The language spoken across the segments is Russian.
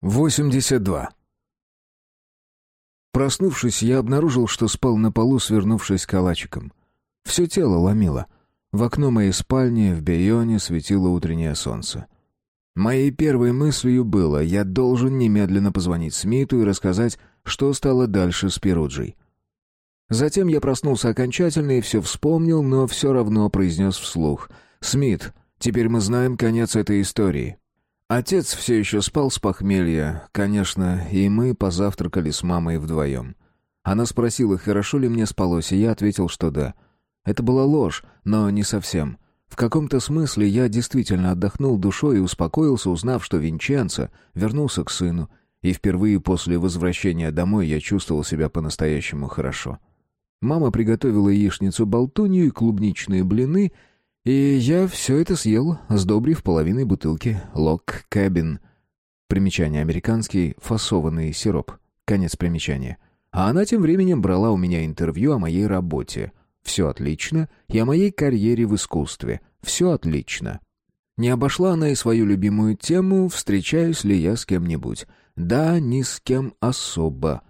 82. Проснувшись, я обнаружил, что спал на полу, свернувшись калачиком. Все тело ломило. В окно моей спальни в Бейоне светило утреннее солнце. Моей первой мыслью было, я должен немедленно позвонить Смиту и рассказать, что стало дальше с Перуджей. Затем я проснулся окончательно и все вспомнил, но все равно произнес вслух. «Смит, теперь мы знаем конец этой истории». Отец все еще спал с похмелья, конечно, и мы позавтракали с мамой вдвоем. Она спросила, хорошо ли мне спалось, и я ответил, что да. Это была ложь, но не совсем. В каком-то смысле я действительно отдохнул душой и успокоился, узнав, что Винченцо вернулся к сыну, и впервые после возвращения домой я чувствовал себя по-настоящему хорошо. Мама приготовила яичницу болтунью и клубничные блины — и я все это съел, сдобрив половиной бутылки «Лок Кэбин». Примечание американский, фасованный сироп. Конец примечания. А она тем временем брала у меня интервью о моей работе. Все отлично. И о моей карьере в искусстве. Все отлично. Не обошла она и свою любимую тему «Встречаюсь ли я с кем-нибудь?» Да, ни с кем особо.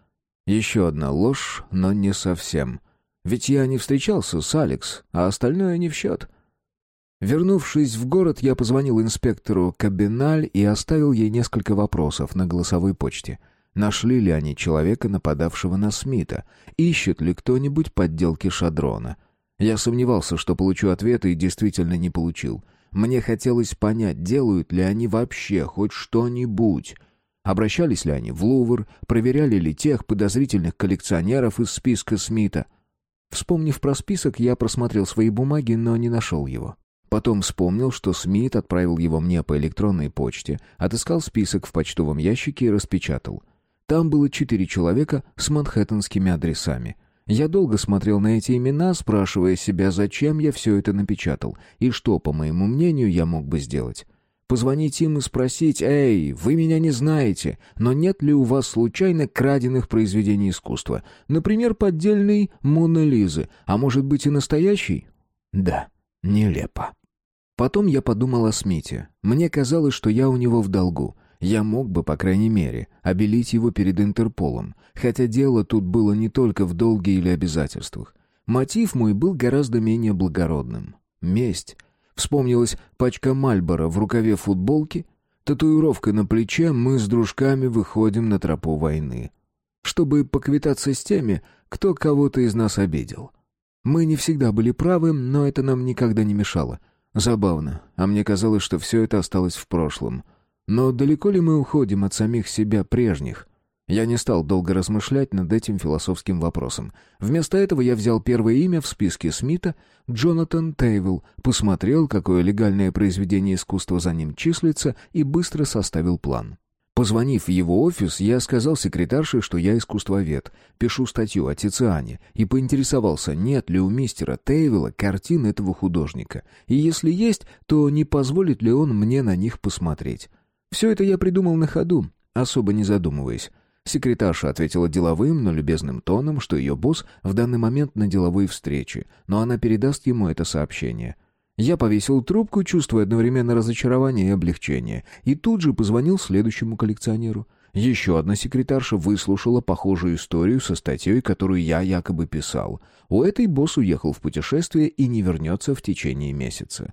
Еще одна ложь, но не совсем. Ведь я не встречался с Алекс, а остальное не в счет. Вернувшись в город, я позвонил инспектору Кабиналь и оставил ей несколько вопросов на голосовой почте. Нашли ли они человека, нападавшего на Смита? Ищет ли кто-нибудь подделки шадрона? Я сомневался, что получу ответы, и действительно не получил. Мне хотелось понять, делают ли они вообще хоть что-нибудь. Обращались ли они в Лувр, проверяли ли тех подозрительных коллекционеров из списка Смита. Вспомнив про список, я просмотрел свои бумаги, но не нашел его. Потом вспомнил, что Смит отправил его мне по электронной почте, отыскал список в почтовом ящике и распечатал. Там было четыре человека с манхэттенскими адресами. Я долго смотрел на эти имена, спрашивая себя, зачем я все это напечатал, и что, по моему мнению, я мог бы сделать. Позвонить им и спросить, «Эй, вы меня не знаете, но нет ли у вас случайно краденных произведений искусства? Например, поддельный Мона Лизы, а может быть и настоящий?» «Да, нелепо». Потом я подумал о Смите. Мне казалось, что я у него в долгу. Я мог бы, по крайней мере, обелить его перед Интерполом, хотя дело тут было не только в долге или обязательствах. Мотив мой был гораздо менее благородным. Месть. Вспомнилась пачка Мальбора в рукаве футболки, татуировка на плече «Мы с дружками выходим на тропу войны». Чтобы поквитаться с теми, кто кого-то из нас обидел. Мы не всегда были правы, но это нам никогда не мешало. Забавно, а мне казалось, что все это осталось в прошлом. Но далеко ли мы уходим от самих себя прежних? Я не стал долго размышлять над этим философским вопросом. Вместо этого я взял первое имя в списке Смита, Джонатан Тейвилл, посмотрел, какое легальное произведение искусства за ним числится, и быстро составил план. Позвонив в его офис, я сказал секретарше, что я искусствовед, пишу статью о Тициане, и поинтересовался, нет ли у мистера Тейвела картин этого художника, и если есть, то не позволит ли он мне на них посмотреть. Все это я придумал на ходу, особо не задумываясь. Секретарша ответила деловым, но любезным тоном, что ее босс в данный момент на деловой встрече, но она передаст ему это сообщение — я повесил трубку, чувствуя одновременно разочарование и облегчение, и тут же позвонил следующему коллекционеру. Еще одна секретарша выслушала похожую историю со статьей, которую я якобы писал. У этой босс уехал в путешествие и не вернется в течение месяца.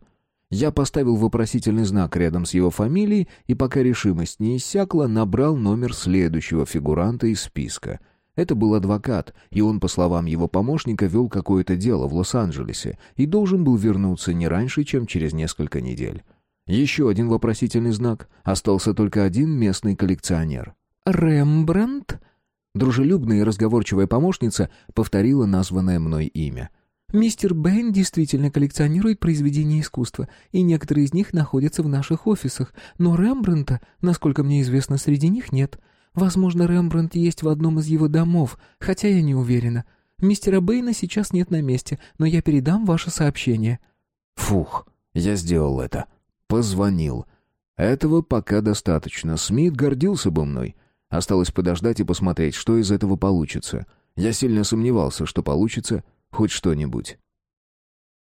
Я поставил вопросительный знак рядом с его фамилией, и пока решимость не иссякла, набрал номер следующего фигуранта из списка — это был адвокат, и он, по словам его помощника, вел какое-то дело в Лос-Анджелесе и должен был вернуться не раньше, чем через несколько недель. Еще один вопросительный знак. Остался только один местный коллекционер. «Рембрандт?» Дружелюбная и разговорчивая помощница повторила названное мной имя. «Мистер Бэйн действительно коллекционирует произведения искусства, и некоторые из них находятся в наших офисах, но Рембрандта, насколько мне известно, среди них нет. Возможно, Рембрандт есть в одном из его домов, хотя я не уверена. Мистера Бэйна сейчас нет на месте, но я передам ваше сообщение». Фух, я сделал это. Позвонил. Этого пока достаточно. Смит гордился бы мной. Осталось подождать и посмотреть, что из этого получится. Я сильно сомневался, что получится хоть что-нибудь.